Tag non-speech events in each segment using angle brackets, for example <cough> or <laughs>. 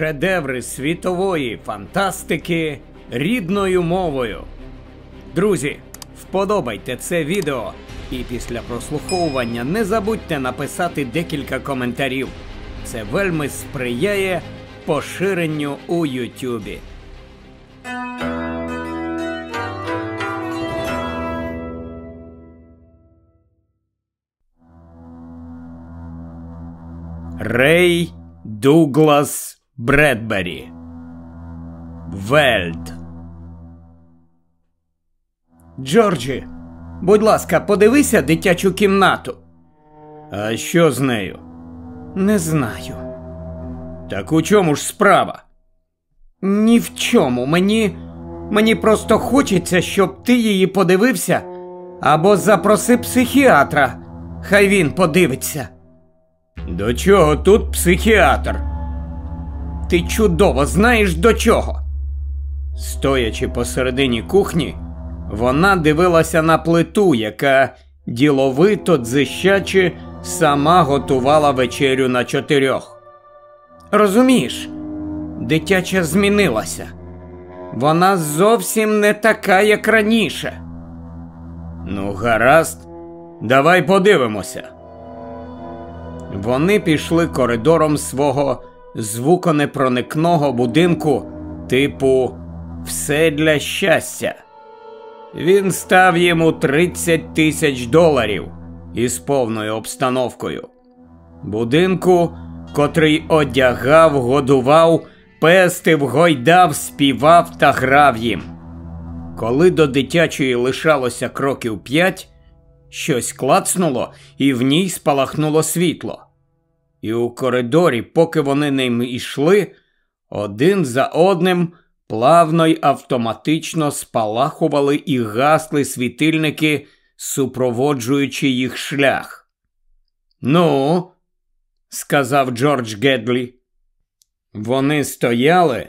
шедеври світової фантастики рідною мовою. Друзі, вподобайте це відео і після прослуховування не забудьте написати декілька коментарів. Це вельми сприяє поширенню у Ютубі. Рей Дуглас Бредбері Вельд. Джорджі, будь ласка, подивися дитячу кімнату. А що з нею? Не знаю. Так у чому ж справа? Ні в чому. Мені. Мені просто хочеться, щоб ти її подивився або запроси психіатра. Хай він подивиться. До чого тут психіатр? Ти чудово знаєш до чого. Стоячи посередині кухні, вона дивилася на плиту, яка діловито дзищачи сама готувала вечерю на чотирьох. Розумієш, дитяча змінилася. Вона зовсім не така, як раніше. Ну, гаразд, давай подивимося. Вони пішли коридором свого звуконепроникного будинку, типу Все для щастя. Він став йому 30 тисяч доларів із повною обстановкою. Будинку, котрий одягав, годував, пестив, гойдав, співав та грав їм. Коли до дитячої лишалося кроків п'ять, щось клацнуло, і в ній спалахнуло світло. І у коридорі, поки вони ним ішли, один за одним плавно й автоматично спалахували і гасли світильники, супроводжуючи їх шлях. Ну, сказав Джордж Гедлі. Вони стояли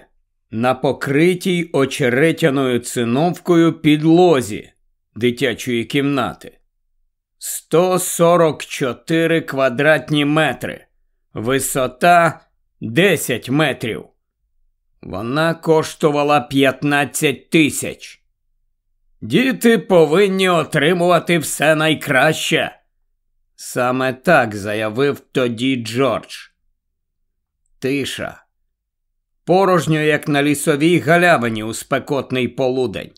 на покритій очеретяною циновкою підлозі дитячої кімнати. 144 квадратні метри, висота 10 метрів. Вона коштувала 15 тисяч. Діти повинні отримувати все найкраще. Саме так заявив тоді Джордж. Тиша. Порожньо, як на лісовій галявині у спекотний полудень.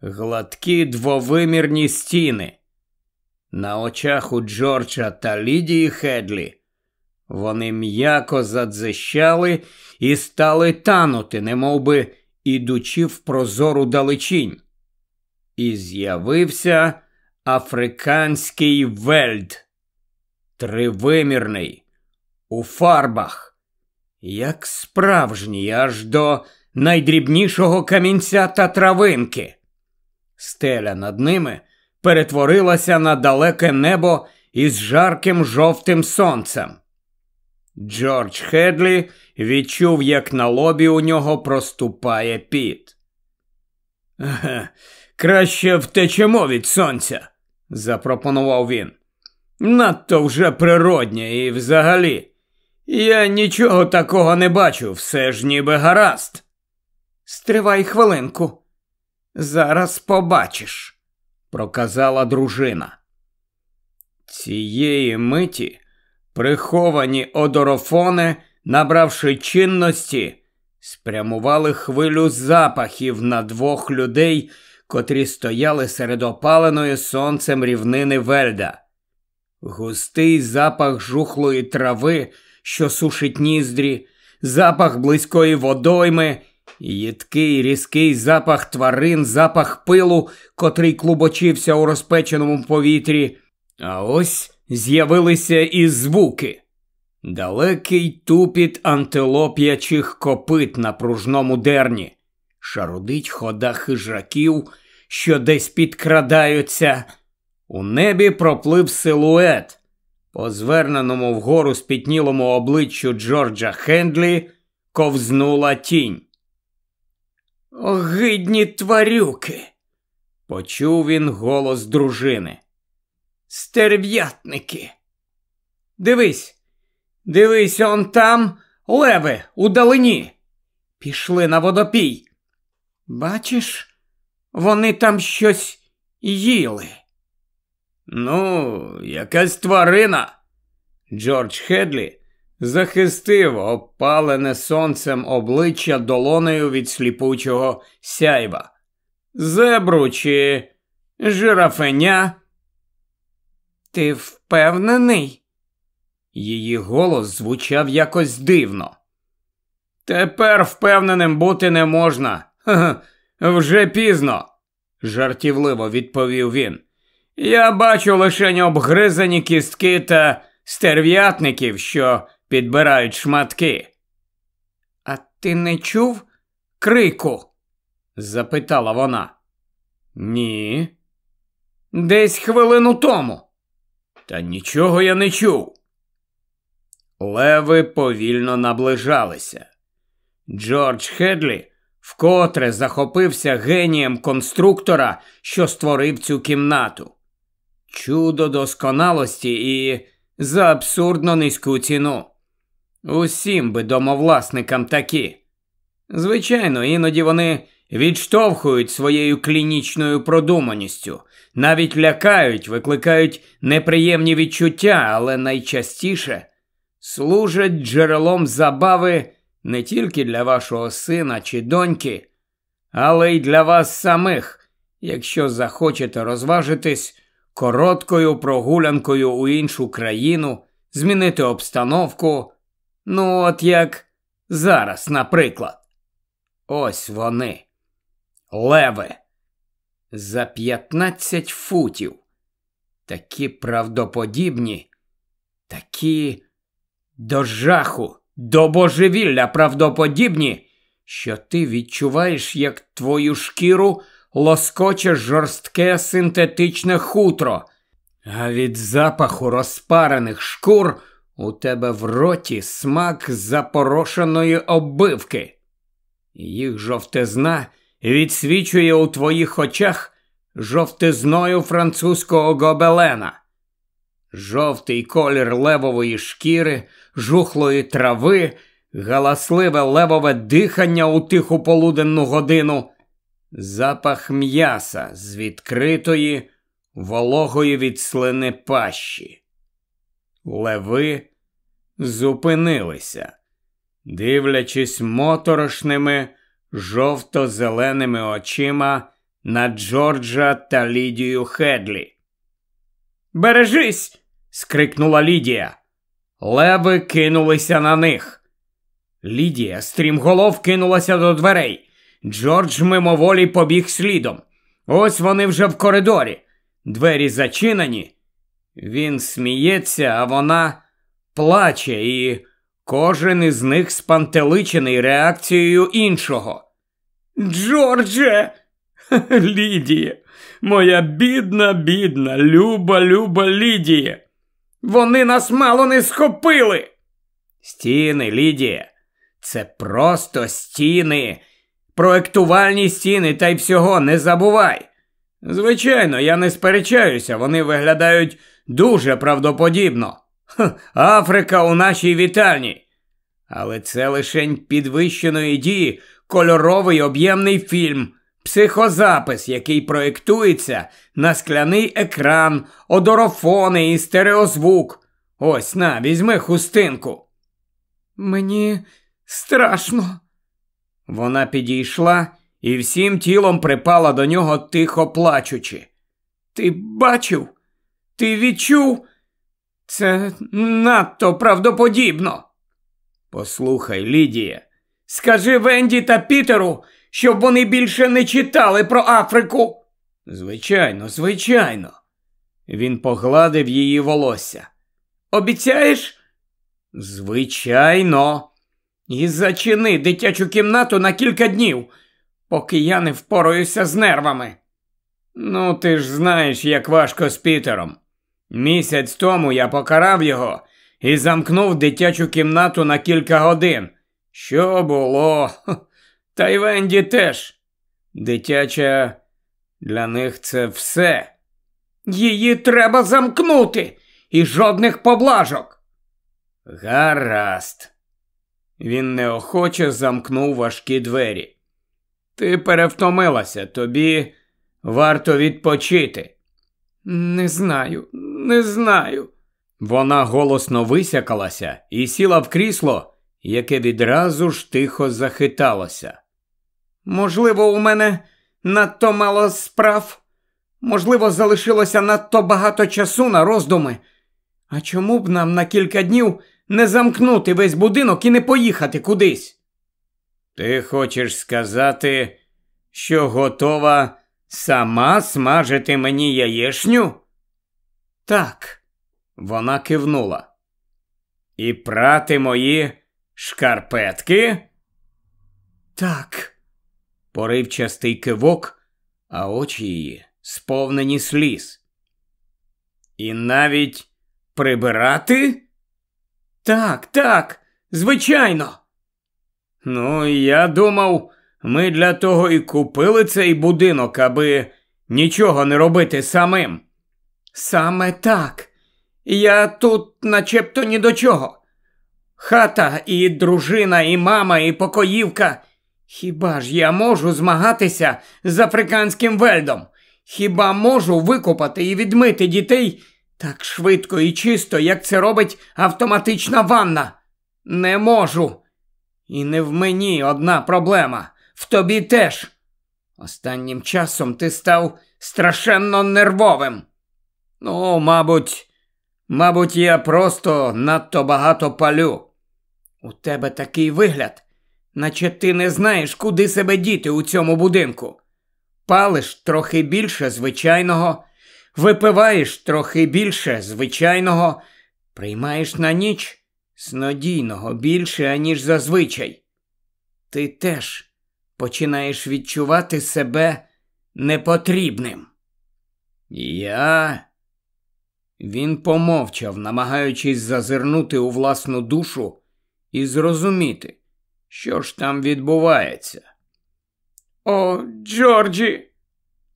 Гладкі двовимірні стіни. На очах у Джорджа та Лідії Хедлі вони м'яко задзищали і стали танути, немовби ідучи в прозору далечінь. І з'явився африканський вельд, тривимірний, у фарбах, як справжній, аж до найдрібнішого камінця та травинки. Стеля над ними перетворилася на далеке небо із жарким жовтим сонцем. Джордж Хедлі відчув, як на лобі у нього проступає піт. Краще втечемо від сонця, запропонував він. Надто вже природнє і взагалі. Я нічого такого не бачу, все ж ніби гаразд. Стривай хвилинку. Зараз побачиш, проказала дружина. Цієї миті приховані одорофони, набравши чинності, спрямували хвилю запахів на двох людей, котрі стояли серед опаленої сонцем рівнини Вельда. Густий запах жухлої трави, що сушить ніздрі, запах близької водойми, їдкий різкий запах тварин, запах пилу, котрий клубочився у розпеченому повітрі. А ось з'явилися і звуки. Далекий тупіт антилоп'ячих копит на пружному дерні, шарудить хода хижаків, що десь підкрадаються. У небі проплив силует. По зверненому вгору спітнілому обличчю Джорджа Хендлі ковзнула тінь. Огидні тварюки, почув він голос дружини. Стерв'ятники. Дивись, дивись, он там леви удалині. Пішли на водопій. Бачиш, вони там щось їли. Ну, якась тварина. Джордж Хедлі захистив опалене сонцем обличчя долонею від сліпучого сяйва. Зебру чи жирафеня. Ти впевнений? Її голос звучав якось дивно. Тепер впевненим бути не можна. Ха -ха, вже пізно, жартівливо відповів він. Я бачу лише обгризані кістки та стерв'ятників, що підбирають шматки. А ти не чув крику? запитала вона. Ні. Десь хвилину тому. Та нічого я не чув. Леви повільно наближалися. Джордж Хедлі вкотре захопився генієм конструктора, що створив цю кімнату. Чудо досконалості і за абсурдно низьку ціну. Усім би домовласникам такі. Звичайно, іноді вони відштовхують своєю клінічною продуманістю, навіть лякають, викликають неприємні відчуття, але найчастіше служать джерелом забави не тільки для вашого сина чи доньки, але й для вас самих, якщо захочете розважитись короткою прогулянкою у іншу країну, змінити обстановку. Ну, от як зараз, наприклад. Ось вони. Леви. За 15 футів. Такі правдоподібні, такі до жаху, до божевілля правдоподібні, що ти відчуваєш, як твою шкіру лоскоче жорстке синтетичне хутро, а від запаху розпарених шкур у тебе в роті смак запорошеної оббивки. Їх жовтизна відсвічує у твоїх очах жовтизною французького гобелена. Жовтий колір левової шкіри, жухлої трави, галасливе левове дихання у тиху полуденну годину, запах м'яса з відкритої, вологої від слини пащі. Леви зупинилися, дивлячись моторошними жовто-зеленими очима на Джорджа та Лідію Хедлі. Бережись! скрикнула Лідія. Леви кинулися на них. Лідія стрімголов кинулася до дверей. Джордж мимоволі побіг слідом. Ось вони вже в коридорі. Двері зачинені. Він сміється, а вона плаче, і кожен із них спантеличений реакцією іншого. Джордже, <laughs> Лідія, моя бідна, бідна, люба, люба Лідія. Вони нас мало не схопили. Стіни, Лідія, це просто стіни, проектувальні стіни та й всього не забувай. Звичайно, я не сперечаюся, вони виглядають дуже правдоподібно. Африка у нашій вітальні. Але це лишень підвищеної дії кольоровий об'ємний фільм, психозапис, який проєктується на скляний екран, одорофони і стереозвук. Ось на, візьми хустинку. Мені страшно. Вона підійшла і всім тілом припала до нього тихо плачучи. Ти бачив? Ти відчув? Це надто правдоподібно. Послухай, Лідія, скажи Венді та Пітеру, щоб вони більше не читали про Африку. Звичайно, звичайно. Він погладив її волосся. Обіцяєш? Звичайно. І зачини дитячу кімнату на кілька днів, поки я не впораюся з нервами. Ну, ти ж знаєш, як важко з Пітером. Місяць тому я покарав його і замкнув дитячу кімнату на кілька годин. Що було? Та й Венді теж. Дитяча для них це все. Її треба замкнути і жодних поблажок. Гаразд. Він неохоче замкнув важкі двері. Ти перевтомилася, тобі варто відпочити. Не знаю, не знаю. Вона голосно висякалася і сіла в крісло, яке відразу ж тихо захиталося. Можливо, у мене надто мало справ, можливо, залишилося надто багато часу на роздуми. А чому б нам на кілька днів не замкнути весь будинок і не поїхати кудись? Ти хочеш сказати, що готова сама смажити мені яєшню? Так, вона кивнула. І прати мої шкарпетки? Так, поривчастий кивок, а очі її сповнені сліз. І навіть прибирати? Так, так, звичайно. Ну, я думав, ми для того і купили цей будинок, аби нічого не робити самим. Саме так. Я тут начебто ні до чого. Хата, і дружина, і мама, і покоївка. Хіба ж я можу змагатися з африканським вельдом? Хіба можу викопати і відмити дітей так швидко і чисто, як це робить автоматична ванна? Не можу. І не в мені одна проблема, в тобі теж. Останнім часом ти став страшенно нервовим. Ну, мабуть, мабуть, я просто надто багато палю. У тебе такий вигляд, наче ти не знаєш, куди себе діти у цьому будинку. Палиш трохи більше звичайного, випиваєш трохи більше звичайного, приймаєш на ніч снодійного більше, аніж зазвичай. Ти теж починаєш відчувати себе непотрібним. Я. Він помовчав, намагаючись зазирнути у власну душу і зрозуміти, що ж там відбувається. О, Джорджі.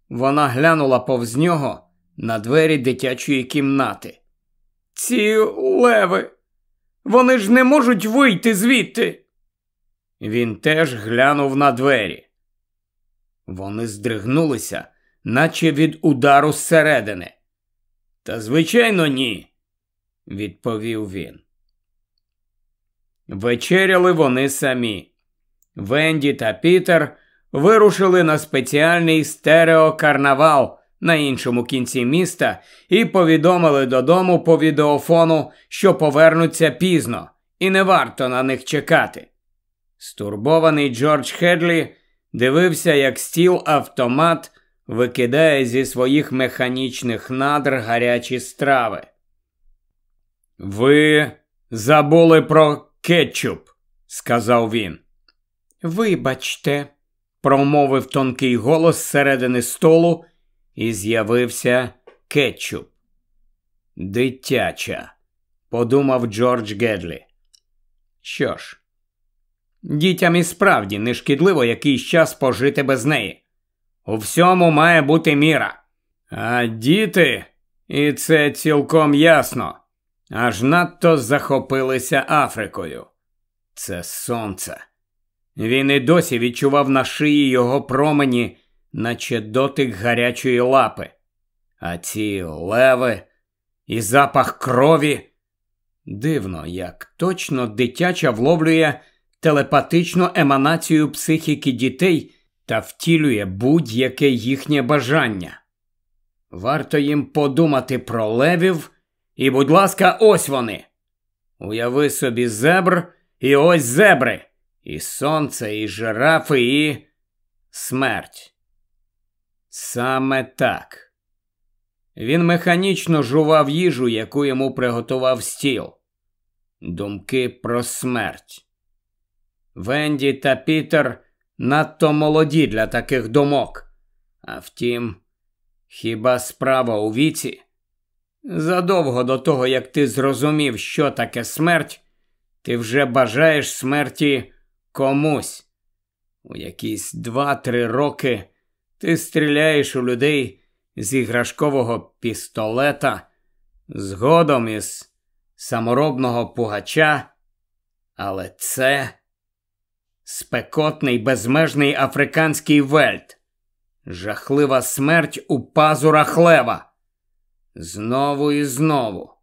Вона глянула повз нього на двері дитячої кімнати. Ці леви, вони ж не можуть вийти звідти. Він теж глянув на двері. Вони здригнулися, наче від удару зсередини. Та, звичайно, ні, відповів він. Вечеряли вони самі. Венді та Пітер вирушили на спеціальний стереокарнавал на іншому кінці міста і повідомили додому по відеофону, що повернуться пізно, і не варто на них чекати. Стурбований Джордж Хедлі дивився, як стіл автомат викидає зі своїх механічних надр гарячі страви. Ви забули про кетчуп, сказав він. Вибачте, промовив тонкий голос зсередини столу, і з'явився кетчуп. Дитяча, подумав Джордж Гедлі. Що ж, дітям і справді нешкідливо якийсь час пожити без неї. У всьому має бути міра. А діти, і це цілком ясно, аж надто захопилися Африкою. Це сонце. Він і досі відчував на шиї його промені, наче дотик гарячої лапи. А ці леви і запах крові. Дивно, як точно дитяча вловлює телепатичну еманацію психіки дітей та втілює будь-яке їхнє бажання. Варто їм подумати про левів, і, будь ласка, ось вони. Уяви собі зебр, і ось зебри, і сонце, і жирафи, і смерть. Саме так. Він механічно жував їжу, яку йому приготував стіл. Думки про смерть. Венді та Пітер надто молоді для таких думок. А втім, хіба справа у віці? Задовго до того, як ти зрозумів, що таке смерть, ти вже бажаєш смерті комусь. У якісь два-три роки ти стріляєш у людей з іграшкового пістолета, згодом із саморобного пугача, Але це спекотний безмежний африканський вельт, жахлива смерть у пазурах лева. Знову і знову.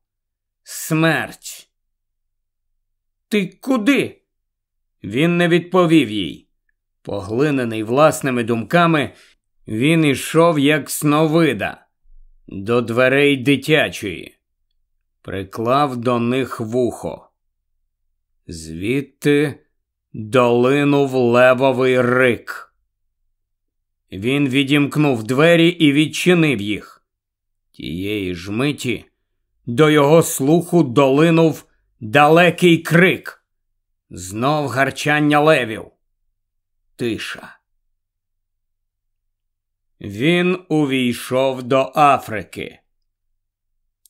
Смерть. Ти куди? Він не відповів їй. Поглинений власними думками, він ішов, як сновида, до дверей дитячої, приклав до них вухо. Звідти долинув левовий рик. Він відімкнув двері і відчинив їх. Тієї ж миті до його слуху долинув далекий крик. Знов гарчання левів. Тиша. Він увійшов до Африки.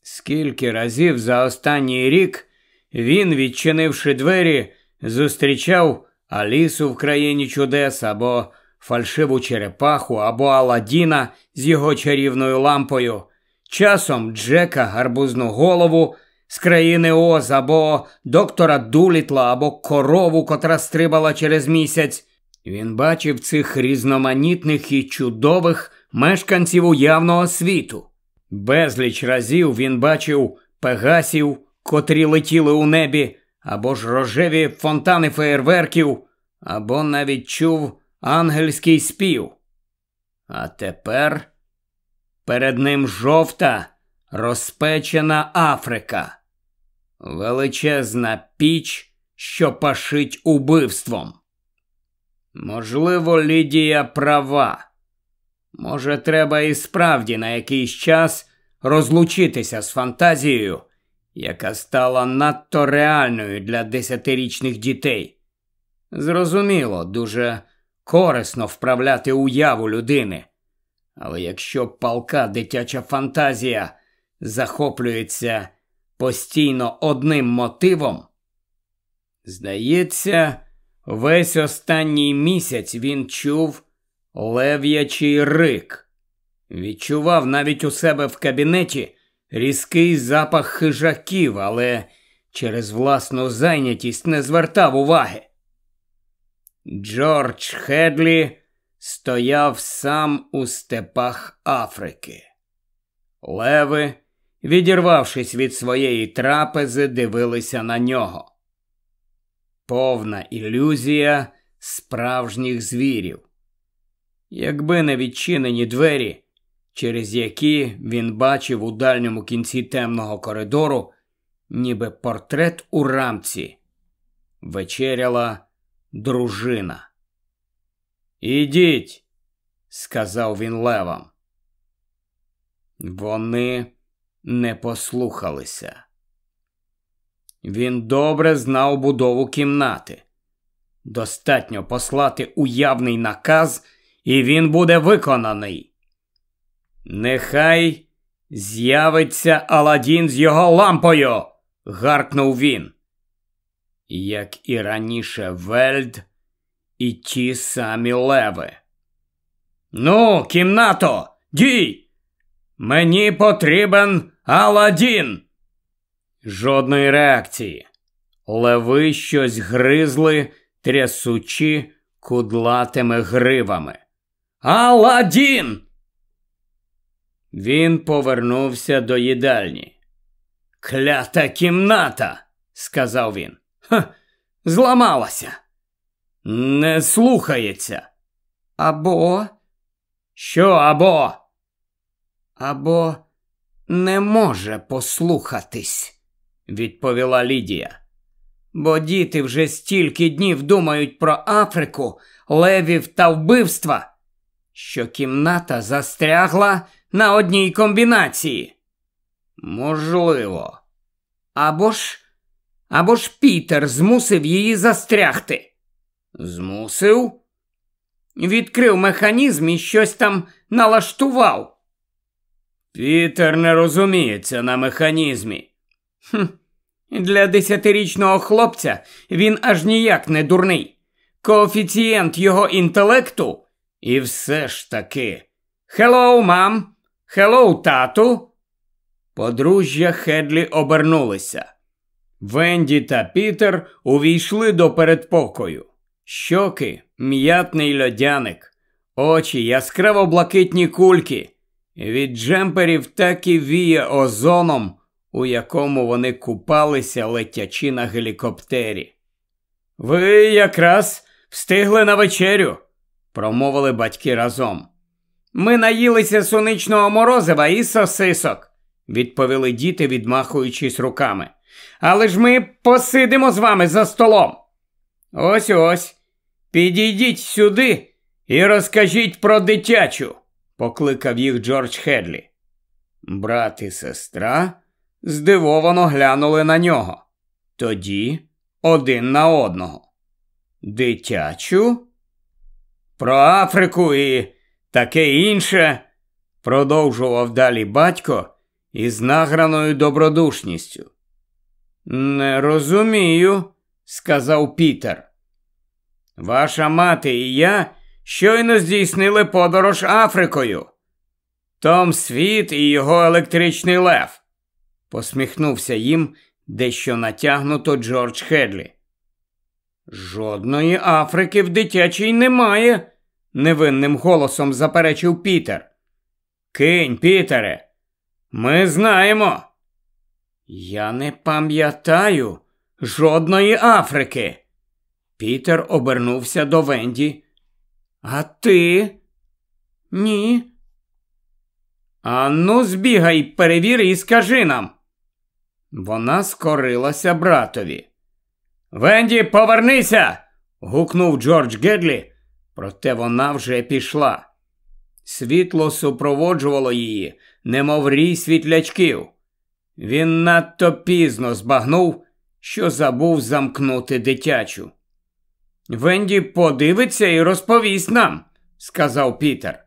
Скільки разів за останній рік він, відчинивши двері, зустрічав Алісу в країні чудес або фальшиву черепаху, або Аладдіна з його чарівною лампою, часом Джека гарбузну голову з країни Оз, або доктора Дулітла, або корову, котра стрибала через місяць. Він бачив цих різноманітних і чудових мешканців уявного світу. Безліч разів він бачив пегасів, котрі летіли у небі, або ж рожеві фонтани феєрверків, або навіть чув ангельський спів. А тепер перед ним жовта розпечена Африка, величезна піч, що пашить убивством. Можливо, Лідія права. Може, треба і справді на якийсь час розлучитися з фантазією, яка стала надто реальною для десятирічних дітей. Зрозуміло, дуже корисно вправляти уяву людини. Але якщо палка дитяча фантазія захоплюється постійно одним мотивом, здається, весь останній місяць він чув лев'ячий рик, відчував навіть у себе в кабінеті різкий запах хижаків, але через власну зайнятість не звертав уваги. Джордж Хедлі стояв сам у степах Африки. Леви, відірвавшись від своєї трапези, дивилися на нього. Повна ілюзія справжніх звірів. Якби не відчинені двері, через які він бачив у дальньому кінці темного коридору, ніби портрет у рамці, вечеряла дружина. Ідіть, сказав він левам. Вони не послухалися. Він добре знав будову кімнати. Достатньо послати уявний наказ, і він буде виконаний. Нехай з'явиться Аладдін з його лампою. гаркнув він. Як і раніше Вельд і ті самі леви. Ну, кімнато, дій! Мені потрібен Аладдін!» Жодної реакції. Леви щось гризли, трясучи кудлатими гривами. Аладдін!» Він повернувся до їдальні. Клята кімната, сказав він. «Ха, Зламалася. Не слухається. Або. Що або? Або не може послухатись, відповіла Лідія. Бо діти вже стільки днів думають про Африку, левів та вбивства, що кімната застрягла на одній комбінації. Можливо. Або ж, або ж Пітер змусив її застрягти. Змусив? Відкрив механізм і щось там налаштував. Пітер не розуміється на механізмі. Хм, Для десятирічного хлопця він аж ніяк не дурний. Коефіцієнт його інтелекту. І все ж таки. Хеллоу, мам! Хеллоу, тату. Подружжя Хедлі обернулися. Венді та Пітер увійшли до передпокою. Щоки, м'ятний льодяник, очі яскраво блакитні кульки. Від джемперів так і віє озоном, у якому вони купалися, летячи на гелікоптері. Ви якраз встигли на вечерю, промовили батьки разом. Ми наїлися соничного морозива і сосисок, відповіли діти, відмахуючись руками. Але ж ми посидимо з вами за столом. Ось ось. Підійдіть сюди і розкажіть про дитячу, покликав їх Джордж Хедлі. Брат і сестра здивовано глянули на нього. Тоді один на одного. Дитячу? Про Африку і таке інше, продовжував далі батько із награною добродушністю. Не розумію, сказав Пітер. Ваша мати і я щойно здійснили подорож Африкою. Том світ і його електричний лев, посміхнувся їм дещо натягнуто Джордж Хедлі. Жодної Африки в дитячій немає, невинним голосом заперечив Пітер. Кинь, Пітере, ми знаємо. Я не пам'ятаю жодної Африки. Пітер обернувся до Венді. А ти? Ні. Ану, збігай, перевір і скажи нам. Вона скорилася братові. Венді, повернися. гукнув Джордж Гедлі, проте вона вже пішла. Світло супроводжувало її, немов рій світлячків. Він надто пізно збагнув, що забув замкнути дитячу. Венді подивиться і розповість нам, сказав Пітер.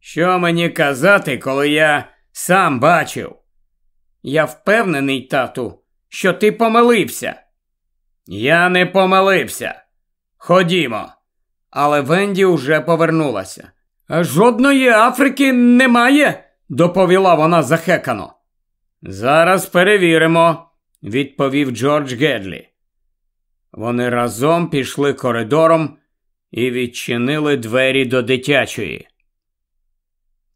Що мені казати, коли я сам бачив? Я впевнений, тату, що ти помилився. Я не помилився. Ходімо. Але Венді вже повернулася. Жодної Африки немає, доповіла вона захекано. Зараз перевіримо, відповів Джордж Гедлі. Вони разом пішли коридором і відчинили двері до дитячої.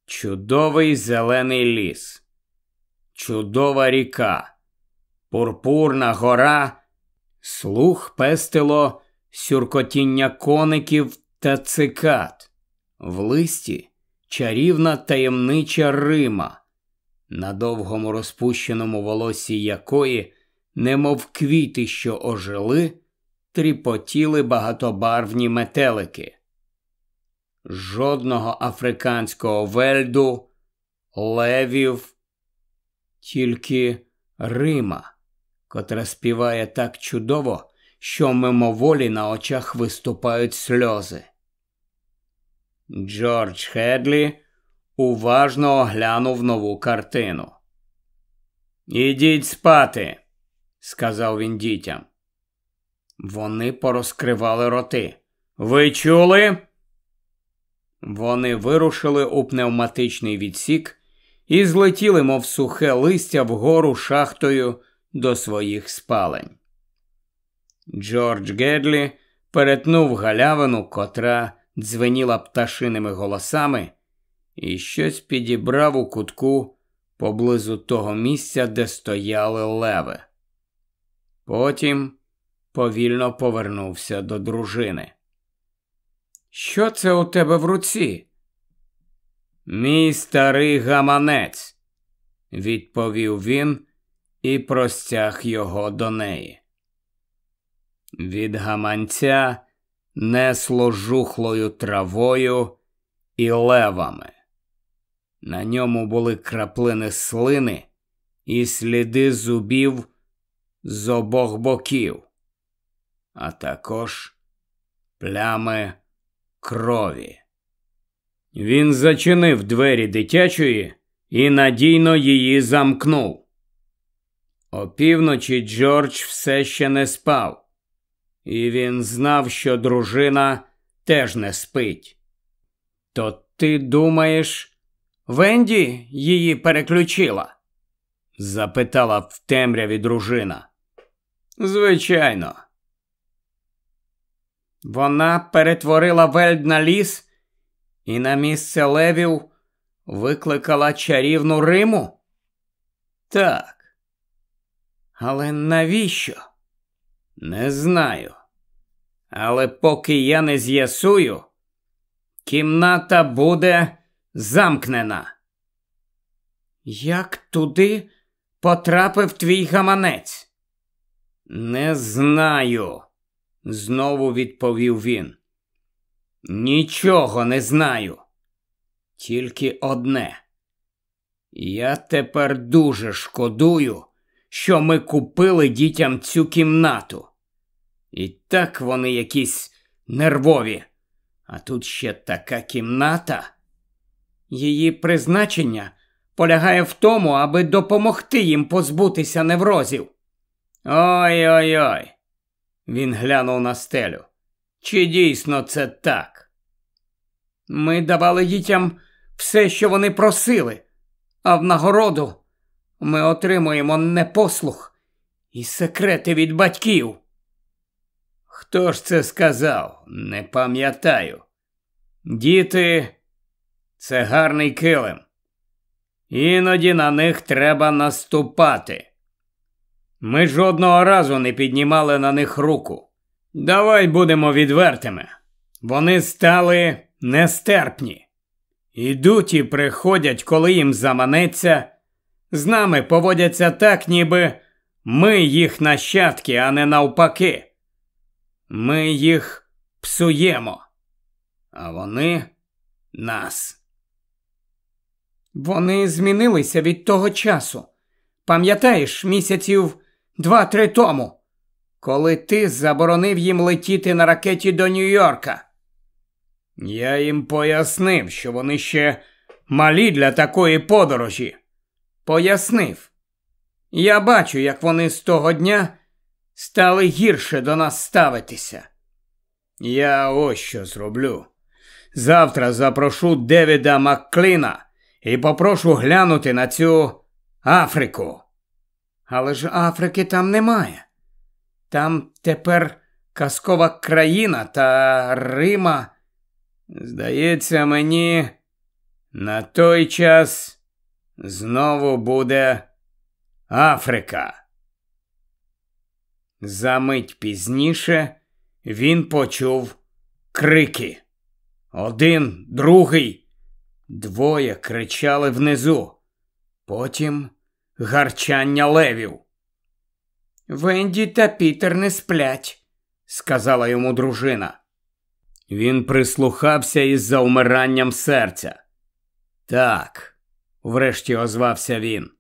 Чудовий зелений ліс, чудова ріка, пурпурна гора, слух пестило сюркотіння коників та цикад, в листі чарівна таємнича Рима, на довгому розпущеному волосі якої, немов квіти, що ожили, тріпотіли багатобарвні метелики. Жодного африканського вельду, левів, тільки Рима, котра співає так чудово, що мимоволі на очах виступають сльози. Джордж Хедлі уважно оглянув нову картину. Ідіть спати, сказав він дітям. Вони порозкривали роти. Ви чули? Вони вирушили у пневматичний відсік і злетіли, мов сухе листя вгору шахтою до своїх спалень. Джордж Гедлі перетнув галявину, котра дзвеніла пташиними голосами, і щось підібрав у кутку поблизу того місця, де стояли леви. Потім повільно повернувся до дружини. Що це у тебе в руці? Мій старий гаманець, відповів він і простяг його до неї. Від гаманця несло жухлою травою і левами. На ньому були краплини слини і сліди зубів з обох боків а також плями крові. Він зачинив двері дитячої і надійно її замкнув. Опівночі Джордж все ще не спав, і він знав, що дружина теж не спить. То ти думаєш, Венді її переключила? запитала в темряві дружина. Звичайно. Вона перетворила вельд на ліс і на місце левів викликала чарівну Риму? Так. Але навіщо? Не знаю. Але поки я не з'ясую, кімната буде замкнена. Як туди потрапив твій гаманець? Не знаю, знову відповів він. Нічого не знаю. Тільки одне. Я тепер дуже шкодую, що ми купили дітям цю кімнату. І так вони якісь нервові. А тут ще така кімната. Її призначення полягає в тому, аби допомогти їм позбутися неврозів. Ой-ой ой. Він глянув на стелю. Чи дійсно це так? Ми давали дітям все, що вони просили, а в нагороду ми отримуємо непослух і секрети від батьків. Хто ж це сказав? Не пам'ятаю. Діти, це гарний килим. Іноді на них треба наступати. Ми жодного разу не піднімали на них руку. Давай будемо відвертими. Вони стали нестерпні. Ідуть і приходять, коли їм заманеться. З нами поводяться так, ніби ми їх нащадки, а не навпаки. Ми їх псуємо, а вони нас. Вони змінилися від того часу. Пам'ятаєш, місяців два-три тому, коли ти заборонив їм летіти на ракеті до Нью-Йорка. Я їм пояснив, що вони ще малі для такої подорожі. Пояснив. Я бачу, як вони з того дня стали гірше до нас ставитися. Я ось що зроблю. Завтра запрошу Девіда Маккліна і попрошу глянути на цю Африку. Але ж Африки там немає. Там тепер казкова країна та Рима. Здається, мені на той час знову буде Африка. За мить пізніше він почув крики. Один, другий, двоє кричали внизу. Потім гарчання левів. Венді та Пітер не сплять, сказала йому дружина. Він прислухався із заумиранням серця. Так, врешті озвався він.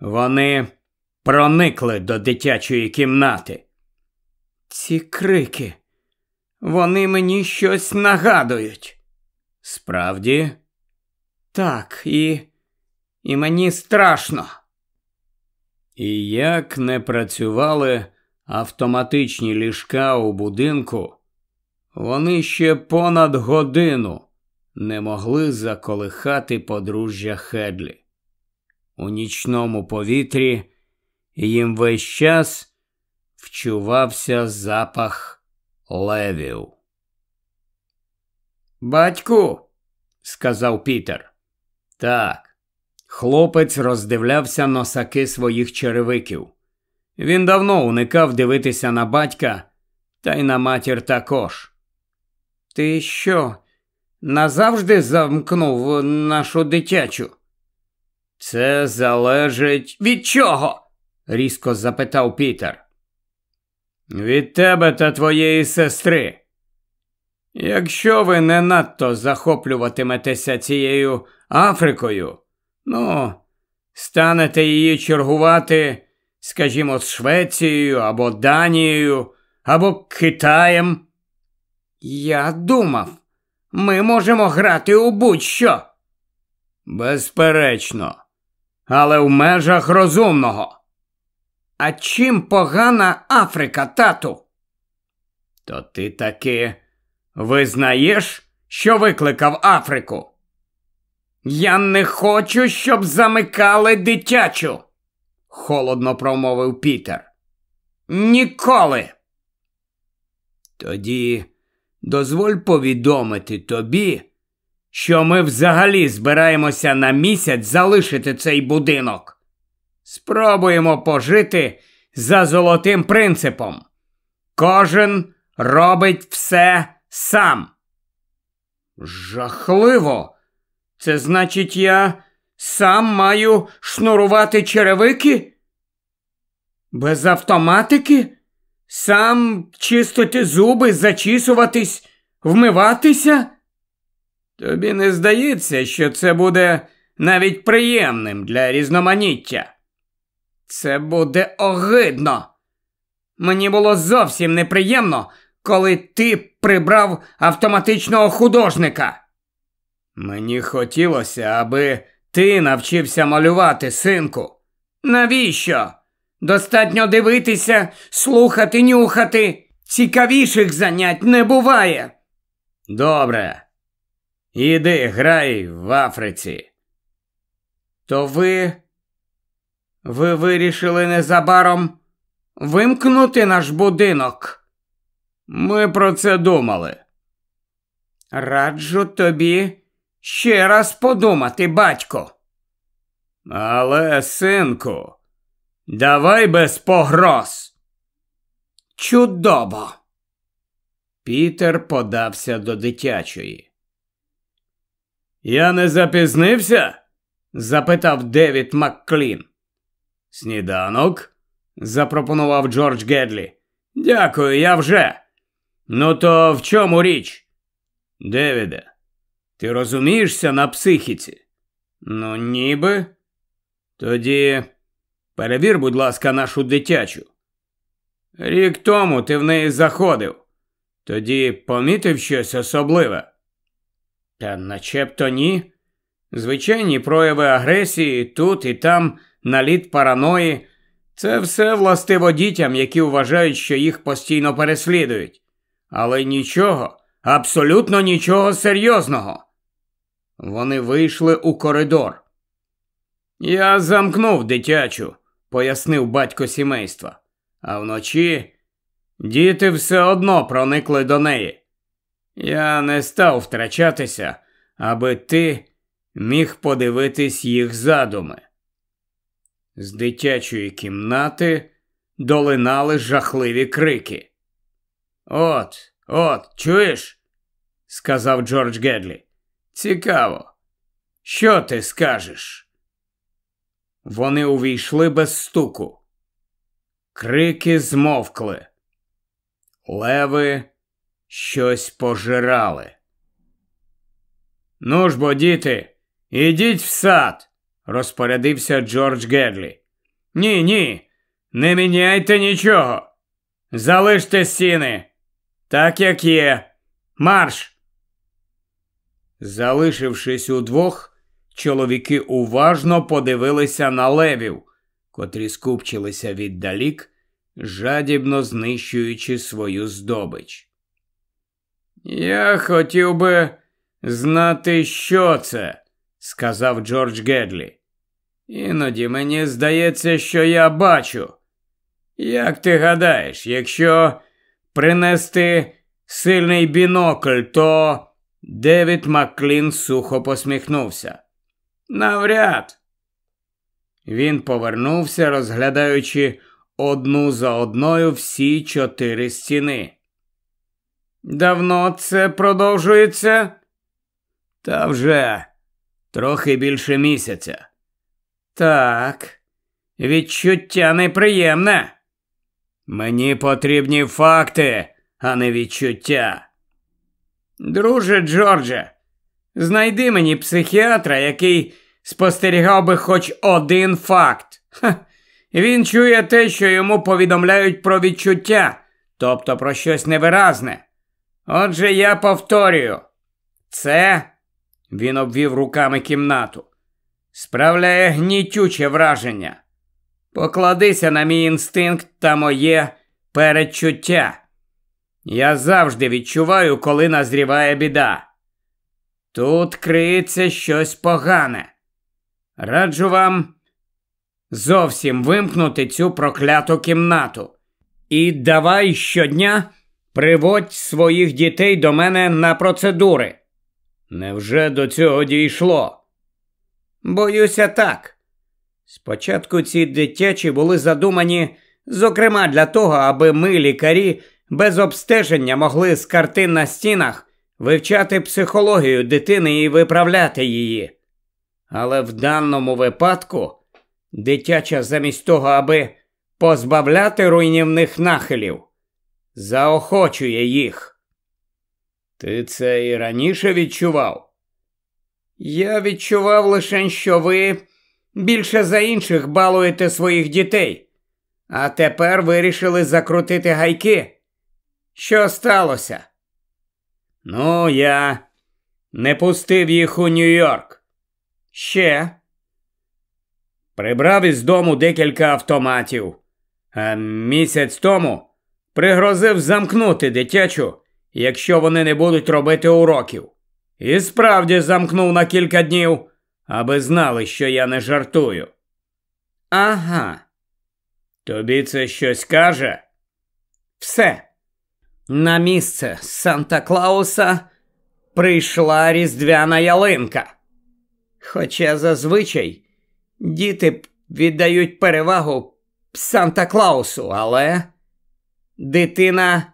Вони проникли до дитячої кімнати. Ці крики, вони мені щось нагадують. Справді? Так, і і мені страшно. І як не працювали автоматичні ліжка у будинку, вони ще понад годину не могли заколихати подружжя Хедлі. У нічному повітрі їм весь час вчувався запах левів. Батьку, сказав Пітер. Так. Хлопець роздивлявся носаки своїх черевиків. Він давно уникав дивитися на батька, та й на матір також. Ти що, назавжди замкнув нашу дитячу? Це залежить від чого? різко запитав Пітер. Від тебе та твоєї сестри. Якщо ви не надто захоплюватиметеся цією Африкою, ну, станете її чергувати, скажімо, з Швецією або Данією, або Китаєм. Я думав, ми можемо грати у будь-що. Безперечно, але в межах розумного. А чим погана Африка, тату? То ти таки визнаєш, що викликав Африку? Я не хочу, щоб замикали дитячу, холодно промовив Пітер. ніколи. Тоді дозволь повідомити тобі, що ми взагалі збираємося на місяць залишити цей будинок. Спробуємо пожити за золотим принципом. Кожен робить все сам. Жахливо. Це значить, я сам маю шнурувати черевики? Без автоматики? Сам чистити зуби, зачісуватись, вмиватися? Тобі не здається, що це буде навіть приємним для різноманіття. Це буде огидно. Мені було зовсім неприємно, коли ти прибрав автоматичного художника. Мені хотілося, аби ти навчився малювати, синку. Навіщо? Достатньо дивитися, слухати, нюхати. Цікавіших занять не буває. Добре. Іди грай в Африці. То ви. Ви вирішили незабаром вимкнути наш будинок? Ми про це думали. Раджу тобі ще раз подумати, батько. Але, синку, давай без погроз. Чудово. Пітер подався до дитячої. Я не запізнився? запитав Девід Макклін. Сніданок? запропонував Джордж Гедлі. Дякую, я вже. Ну, то в чому річ? Девіде, ти розумієшся на психіці? Ну, ніби. Тоді перевір, будь ласка, нашу дитячу. Рік тому ти в неї заходив. Тоді помітив щось особливе. Та начебто ні. Звичайні прояви агресії тут і там, наліт параної. Це все властиво дітям, які вважають, що їх постійно переслідують. Але нічого, абсолютно нічого серйозного. Вони вийшли у коридор. Я замкнув дитячу, пояснив батько сімейства. А вночі діти все одно проникли до неї. Я не став втрачатися, аби ти міг подивитись їх задуми. З дитячої кімнати долинали жахливі крики. От, от, чуєш? сказав Джордж Гедлі. Цікаво. Що ти скажеш? Вони увійшли без стуку. Крики змовкли. Леви щось пожирали. Ну ж бо, діти, ідіть в сад, розпорядився Джордж Гедлі. Ні, ні, не міняйте нічого. Залиште стіни, так як є. Марш. Залишившись удвох, чоловіки уважно подивилися на левів, котрі скупчилися віддалік, жадібно знищуючи свою здобич. Я хотів би знати, що це, сказав Джордж Гедлі. Іноді мені здається, що я бачу. Як ти гадаєш, якщо принести сильний бінокль, то Девід Макклін сухо посміхнувся. Навряд. Він повернувся, розглядаючи одну за одною всі чотири стіни. Давно це продовжується? Та вже трохи більше місяця. Так, відчуття неприємне. Мені потрібні факти, а не відчуття. Друже Джордже, знайди мені психіатра, який спостерігав би хоч один факт. Ха. Він чує те, що йому повідомляють про відчуття, тобто про щось невиразне. Отже, я повторюю, це, він обвів руками кімнату, справляє гнітюче враження. Покладися на мій інстинкт та моє передчуття. Я завжди відчуваю, коли назріває біда. Тут криється щось погане. Раджу вам зовсім вимкнути цю прокляту кімнату. І давай щодня приводь своїх дітей до мене на процедури. Невже до цього дійшло? Боюся, так. Спочатку ці дитячі були задумані, зокрема, для того, аби ми, лікарі, без обстеження могли з картин на стінах вивчати психологію дитини і виправляти її. Але в даному випадку дитяча замість того, аби позбавляти руйнівних нахилів, заохочує їх. Ти це і раніше відчував? Я відчував лише, що ви більше за інших балуєте своїх дітей, а тепер вирішили закрутити гайки. Що сталося? Ну, я не пустив їх у Нью-Йорк. Ще. Прибрав із дому декілька автоматів, а місяць тому пригрозив замкнути дитячу, якщо вони не будуть робити уроків. І справді замкнув на кілька днів, аби знали, що я не жартую. Ага. Тобі це щось каже? Все. На місце Санта Клауса прийшла різдвяна ялинка. Хоча зазвичай діти віддають перевагу Санта Клаусу, але дитина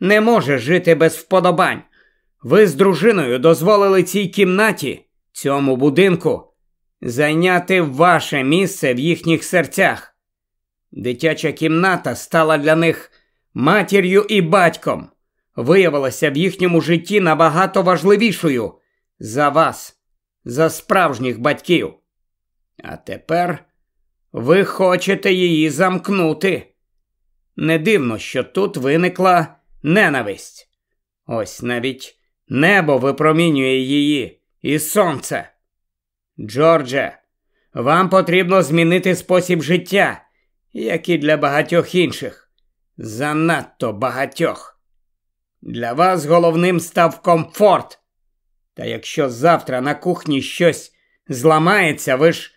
не може жити без вподобань. Ви з дружиною дозволили цій кімнаті, цьому будинку, зайняти ваше місце в їхніх серцях. Дитяча кімната стала для них матір'ю і батьком, виявилася в їхньому житті набагато важливішою за вас за справжніх батьків. А тепер ви хочете її замкнути. Не дивно, що тут виникла ненависть. Ось навіть небо випромінює її і сонце. Джордже, вам потрібно змінити спосіб життя, як і для багатьох інших. Занадто багатьох. Для вас головним став комфорт, та якщо завтра на кухні щось зламається, ви ж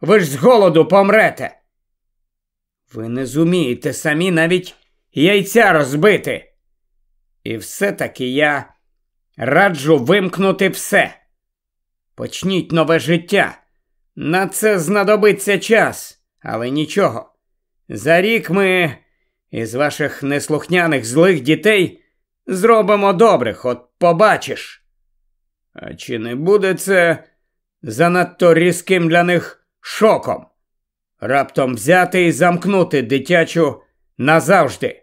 ви ж з голоду помрете. Ви не зумієте самі навіть яйця розбити. І все-таки я раджу вимкнути все. Почніть нове життя. На це знадобиться час, але нічого. За рік ми із ваших неслухняних злих дітей зробимо добрих, от побачиш. А чи не буде це занадто різким для них шоком? Раптом взяти і замкнути дитячу назавжди?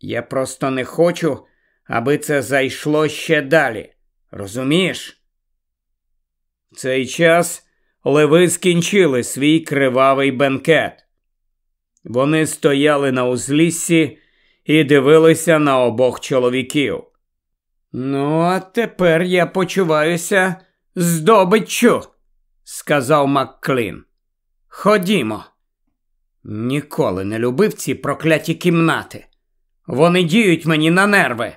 Я просто не хочу, аби це зайшло ще далі. Розумієш? В цей час леви скінчили свій кривавий бенкет. Вони стояли на узліссі і дивилися на обох чоловіків. Ну, а тепер я почуваюся здобиччю, сказав Макклін. Ходімо. Ніколи не любив ці прокляті кімнати. Вони діють мені на нерви.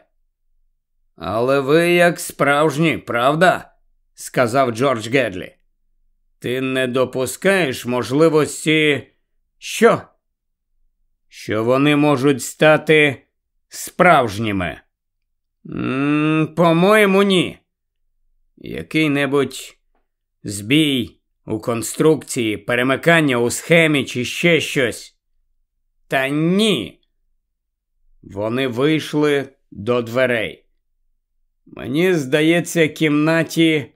Але ви як справжні, правда? сказав Джордж Гедлі. Ти не допускаєш можливості, що? Що вони можуть стати справжніми. По-моєму, ні. Який-небудь збій у конструкції, перемикання у схемі чи ще щось. Та ні. Вони вийшли до дверей. Мені здається, кімнаті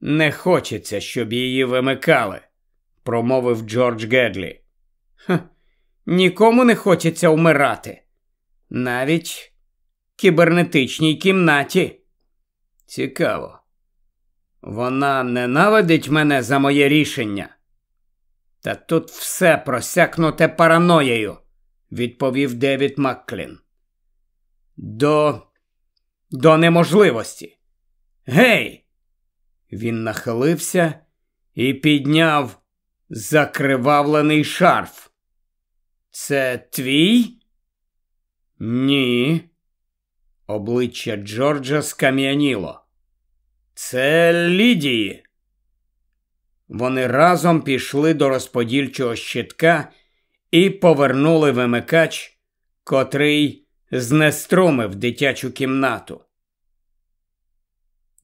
не хочеться, щоб її вимикали, промовив Джордж Гедлі. «Ха, Нікому не хочеться вмирати. Навіть кібернетичній кімнаті. Цікаво. Вона ненавидить мене за моє рішення. Та тут все просякнуте параноєю, відповів Девід Макклін. До до неможливості. Гей! Він нахилився і підняв закривавлений шарф. Це твій? Ні. Обличчя Джорджа скам'яніло. Це Лідії. Вони разом пішли до розподільчого щитка і повернули вимикач, котрий знеструмив дитячу кімнату.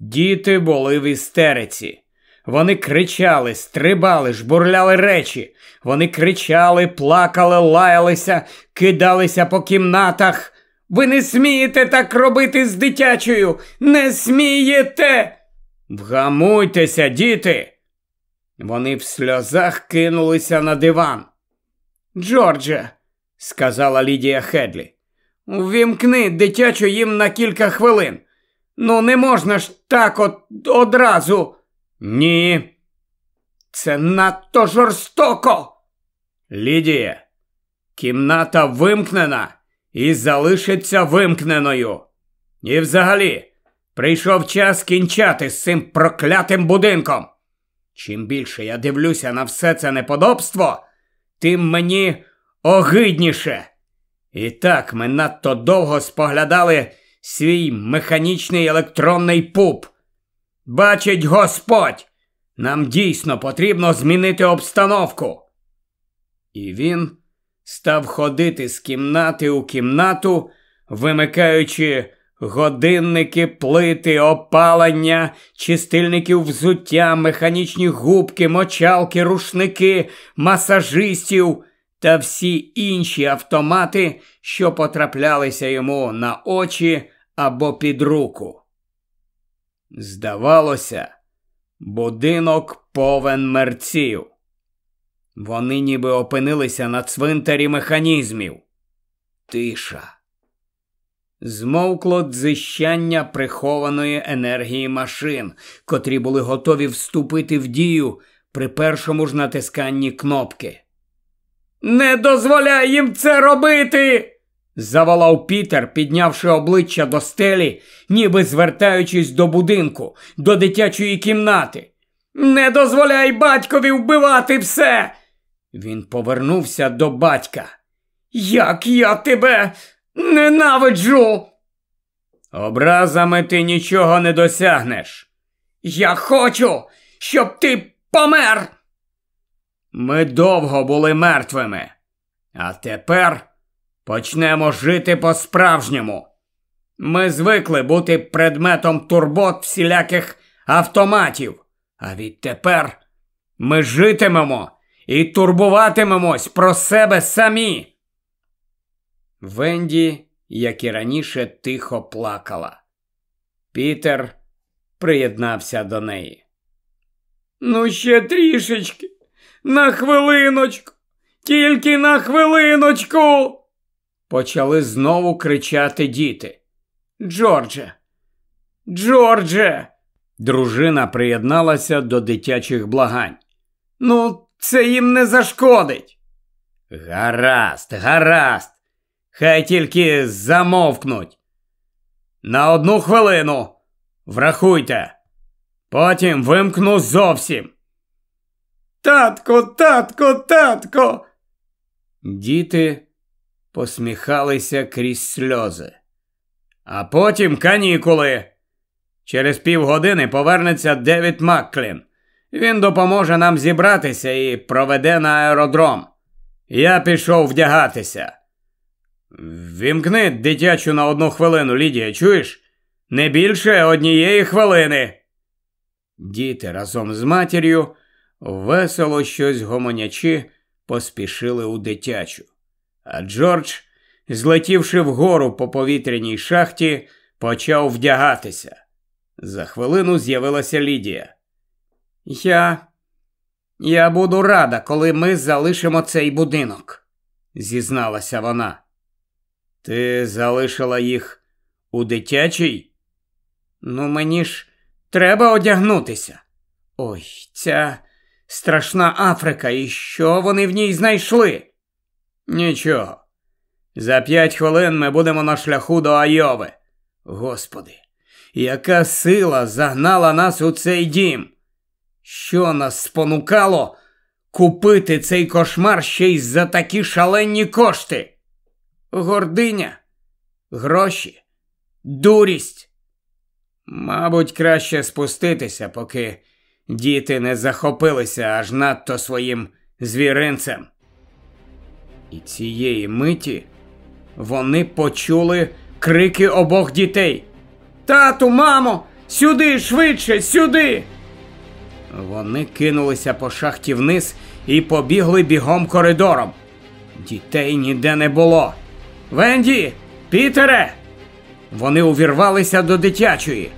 Діти були в істериці. Вони кричали, стрибали, жбурляли речі. Вони кричали, плакали, лаялися, кидалися по кімнатах. Ви не смієте так робити з дитячою, не смієте. Вгамуйтеся, діти. Вони в сльозах кинулися на диван. Джордже, сказала Лідія Хедлі, увімкни дитячу їм на кілька хвилин. Ну, не можна ж так от одразу. Ні. Це надто жорстоко. Лідія, кімната вимкнена і залишиться вимкненою. І взагалі, прийшов час кінчати з цим проклятим будинком. Чим більше я дивлюся на все це неподобство, тим мені огидніше. І так ми надто довго споглядали свій механічний електронний пуп. Бачить Господь, нам дійсно потрібно змінити обстановку. І він став ходити з кімнати у кімнату, вимикаючи годинники, плити, опалення, чистильників взуття, механічні губки, мочалки, рушники, масажистів та всі інші автомати, що потраплялися йому на очі або під руку. Здавалося, будинок повен мерців. Вони ніби опинилися на цвинтарі механізмів. Тиша. Змовкло дзищання прихованої енергії машин, котрі були готові вступити в дію при першому ж натисканні кнопки. Не дозволяй їм це робити. заволав Пітер, піднявши обличчя до стелі, ніби звертаючись до будинку, до дитячої кімнати. Не дозволяй батькові вбивати все. Він повернувся до батька. Як я тебе ненавиджу. Образами ти нічого не досягнеш. Я хочу, щоб ти помер. Ми довго були мертвими, а тепер почнемо жити по-справжньому. Ми звикли бути предметом турбот всіляких автоматів, а відтепер ми житимемо і турбуватимемось про себе самі. Венді, як і раніше, тихо плакала. Пітер приєднався до неї. Ну, ще трішечки. На хвилиночку, тільки на хвилиночку. Почали знову кричати діти. Джордже, Джордже. Дружина приєдналася до дитячих благань. Ну, це їм не зашкодить. Гаразд, гаразд. Хай тільки замовкнуть. На одну хвилину. Врахуйте. Потім вимкну зовсім. Татко, татко, татко. Діти посміхалися крізь сльози. А потім канікули. Через півгодини повернеться Девід Макклін. Він допоможе нам зібратися і проведе на аеродром. Я пішов вдягатися. Вімкни дитячу на одну хвилину, Лідія, чуєш? Не більше однієї хвилини. Діти разом з матір'ю весело щось гомонячи, поспішили у дитячу. А Джордж, злетівши вгору по повітряній шахті, почав вдягатися. За хвилину з'явилася Лідія. Я. Я буду рада, коли ми залишимо цей будинок, зізналася вона. Ти залишила їх у дитячій? Ну, мені ж треба одягнутися. Ой, ця страшна Африка, і що вони в ній знайшли? Нічого. За п'ять хвилин ми будемо на шляху до Айови. Господи, яка сила загнала нас у цей дім? Що нас спонукало купити цей кошмар ще й за такі шалені кошти? Гординя, гроші, дурість. Мабуть, краще спуститися, поки діти не захопилися аж надто своїм звіринцем. І цієї миті вони почули крики обох дітей. Тату, мамо, сюди, швидше, сюди. Вони кинулися по шахті вниз і побігли бігом коридором. Дітей ніде не було. Венді, Пітере! Вони увірвалися до дитячої.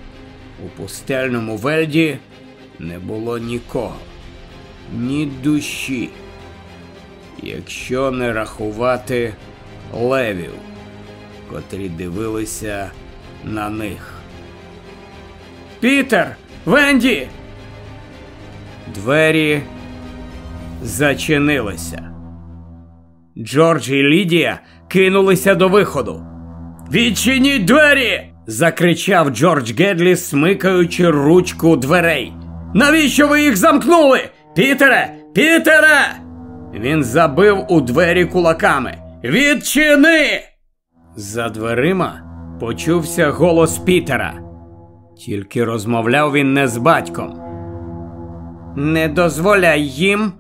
У пустельному вельді не було нікого, ні душі, якщо не рахувати левів, котрі дивилися на них. Пітер! Венді! Двері зачинилися. Джордж і Лідія кинулися до виходу. Відчиніть двері! закричав Джордж Гедлі, смикаючи ручку дверей. Навіщо ви їх замкнули? Пітере! Пітере! Він забив у двері кулаками. Відчини! За дверима почувся голос Пітера. Тільки розмовляв він не з батьком. Не дозволяй їм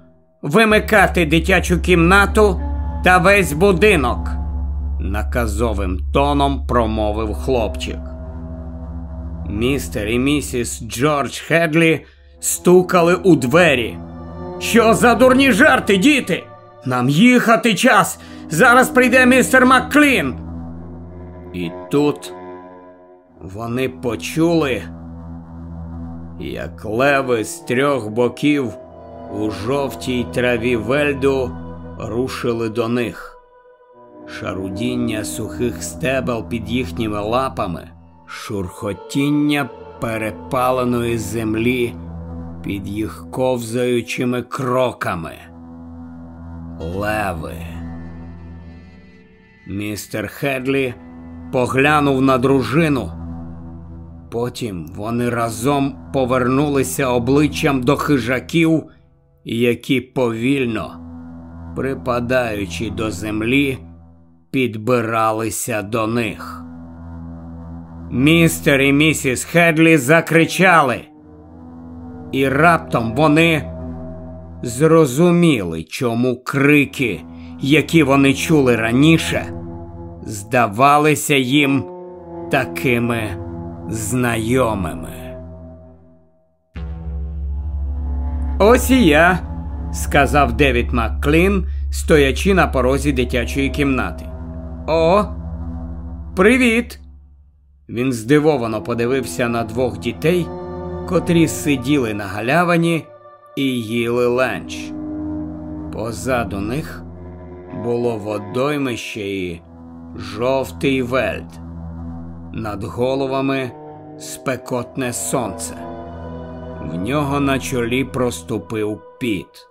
вимикати дитячу кімнату та весь будинок, наказовим тоном промовив хлопчик. Містер і місіс Джордж Хедлі стукали у двері. Що за дурні жарти, діти? Нам їхати час. Зараз прийде містер Макклін. І тут вони почули, як леви з трьох боків у жовтій траві вельду рушили до них. Шарудіння сухих стебел під їхніми лапами, шурхотіння перепаленої землі під їх ковзаючими кроками. Леви. Містер Хедлі поглянув на дружину. Потім вони разом повернулися обличчям до хижаків, які повільно, припадаючи до землі, підбиралися до них. Містер і місіс Хедлі закричали, і раптом вони зрозуміли, чому крики, які вони чули раніше, здавалися їм такими знайомими. Ось і я, сказав Девід Макклін, стоячи на порозі дитячої кімнати. О, привіт! Він здивовано подивився на двох дітей, котрі сиділи на галявині і їли ленч. Позаду них було водоймище і жовтий вельд. Над головами спекотне сонце. В нього на чолі проступив піт.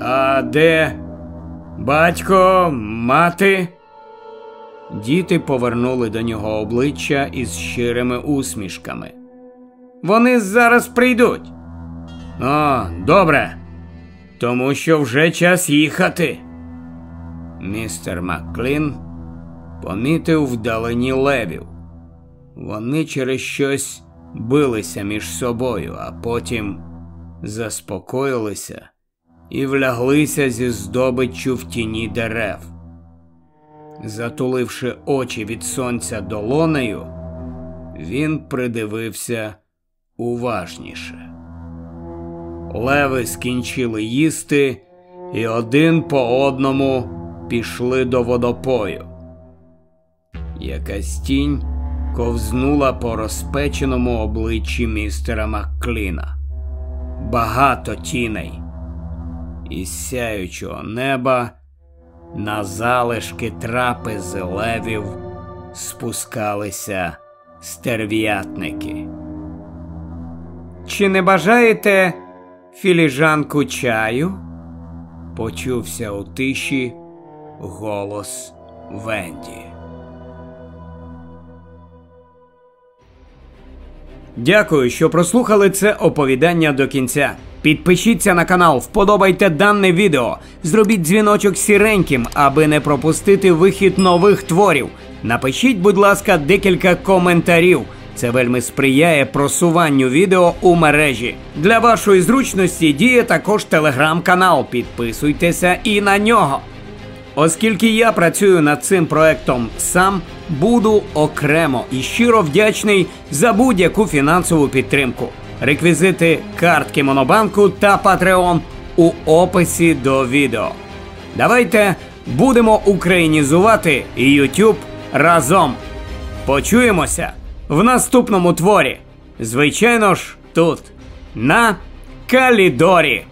А де батько, мати? Діти повернули до нього обличчя із щирими усмішками. Вони зараз прийдуть. О, добре. Тому що вже час їхати. Містер Макклін помітив вдалині левів. Вони через щось билися між собою, а потім заспокоїлися і вляглися зі здобиччю в тіні дерев. Затуливши очі від сонця долонею, він придивився уважніше. Леви скінчили їсти і один по одному пішли до водопою. Якась тінь ковзнула по розпеченому обличчі містера Маккліна. Багато тіней. Із сяючого неба на залишки трапези левів спускалися стерв'ятники. Чи не бажаєте філіжанку чаю? Почувся у тиші голос Венді. Дякую, що прослухали це оповідання до кінця. Підпишіться на канал, вподобайте дане відео, зробіть дзвіночок сіреньким, аби не пропустити вихід нових творів. Напишіть, будь ласка, декілька коментарів. Це вельми сприяє просуванню відео у мережі. Для вашої зручності діє також телеграм-канал. Підписуйтеся і на нього. Оскільки я працюю над цим проектом сам, буду окремо і щиро вдячний за будь-яку фінансову підтримку. Реквізити картки Монобанку та Patreon у описі до відео. Давайте будемо українізувати YouTube разом. Почуємося в наступному творі. Звичайно ж, тут, на Калідорі.